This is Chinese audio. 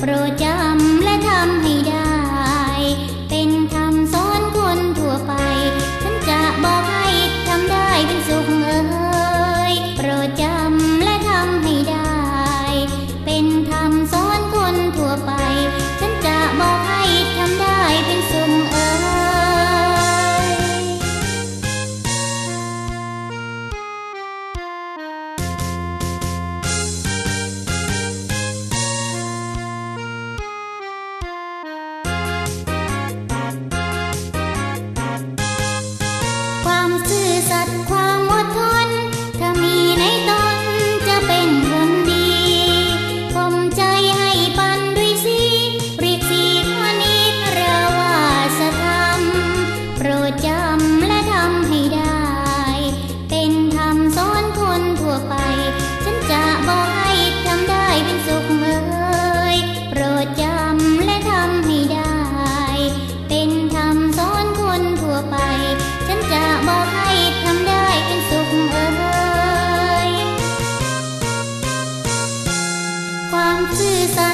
pro 自在。